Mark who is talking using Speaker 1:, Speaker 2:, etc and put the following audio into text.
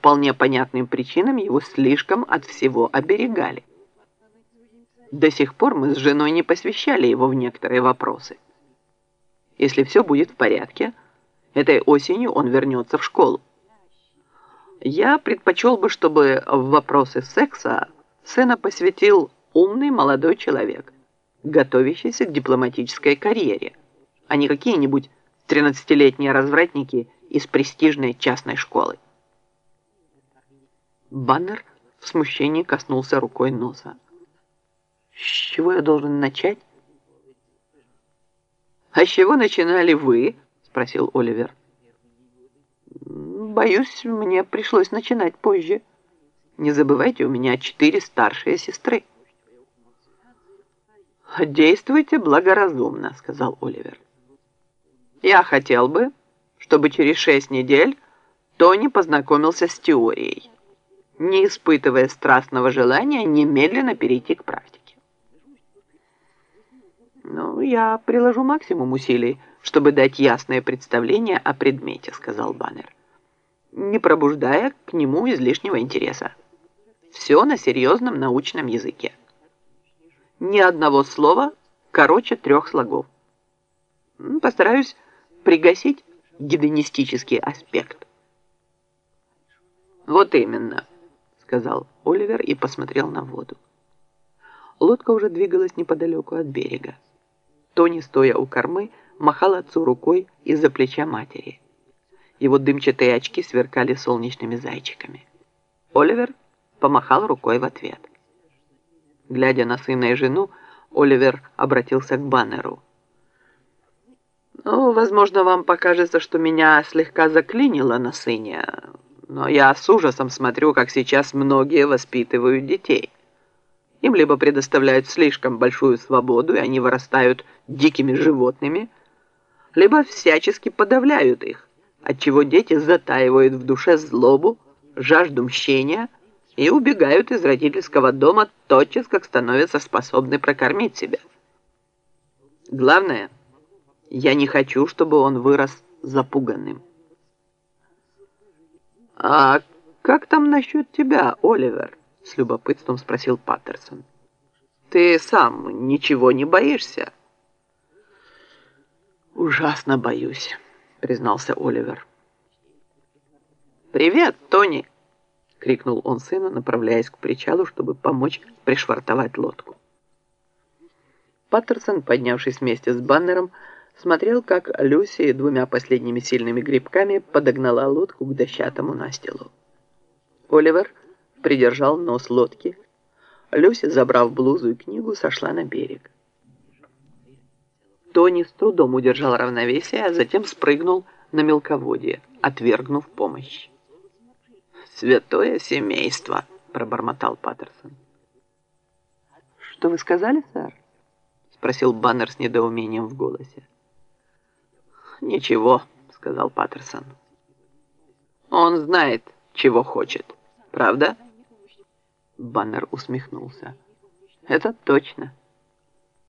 Speaker 1: вполне понятным причинам его слишком от всего оберегали. До сих пор мы с женой не посвящали его в некоторые вопросы. Если все будет в порядке, этой осенью он вернется в школу. Я предпочел бы, чтобы в вопросы секса сына посвятил умный молодой человек, готовящийся к дипломатической карьере, а не какие-нибудь 13-летние развратники из престижной частной школы. Баннер в смущении коснулся рукой носа. С чего я должен начать? А с чего начинали вы? Спросил Оливер. Боюсь, мне пришлось начинать позже. Не забывайте, у меня четыре старшие сестры. «Действуйте благоразумно», — сказал Оливер. «Я хотел бы, чтобы через шесть недель Тони познакомился с теорией, не испытывая страстного желания немедленно перейти к практике. «Ну, я приложу максимум усилий, чтобы дать ясное представление о предмете», — сказал Баннер, не пробуждая к нему излишнего интереса. Все на серьезном научном языке. Ни одного слова короче трех слогов. Постараюсь пригасить гедонистический аспект. «Вот именно», — сказал Оливер и посмотрел на воду. Лодка уже двигалась неподалеку от берега. Тони, стоя у кормы, махал отцу рукой из-за плеча матери. Его дымчатые очки сверкали солнечными зайчиками. Оливер помахал рукой в ответ. Глядя на сына и жену, Оливер обратился к Баннеру. «Ну, возможно, вам покажется, что меня слегка заклинило на сыне, но я с ужасом смотрю, как сейчас многие воспитывают детей. Им либо предоставляют слишком большую свободу, и они вырастают дикими животными, либо всячески подавляют их, отчего дети затаивают в душе злобу, жажду мщения и убегают из родительского дома тотчас, как становятся способны прокормить себя. Главное, я не хочу, чтобы он вырос запуганным. «А как там насчет тебя, Оливер?» — с любопытством спросил Паттерсон. «Ты сам ничего не боишься?» «Ужасно боюсь», — признался Оливер. «Привет, Тони!» — крикнул он сыну, направляясь к причалу, чтобы помочь пришвартовать лодку. Паттерсон, поднявшись вместе с баннером, смотрел, как Люси двумя последними сильными грибками подогнала лодку к дощатому настилу. Оливер придержал нос лодки. Люси, забрав блузу и книгу, сошла на берег. Тони с трудом удержал равновесие, а затем спрыгнул на мелководье, отвергнув помощь. «Святое семейство», — пробормотал Паттерсон. «Что вы сказали, сэр?» — спросил Баннер с недоумением в голосе. «Ничего», — сказал Паттерсон. «Он знает, чего хочет, правда?» Баннер усмехнулся. «Это точно».